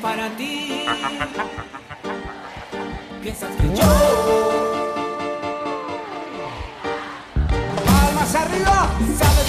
para ti. Piensas que yo. Palmas arriba, ¿sabes?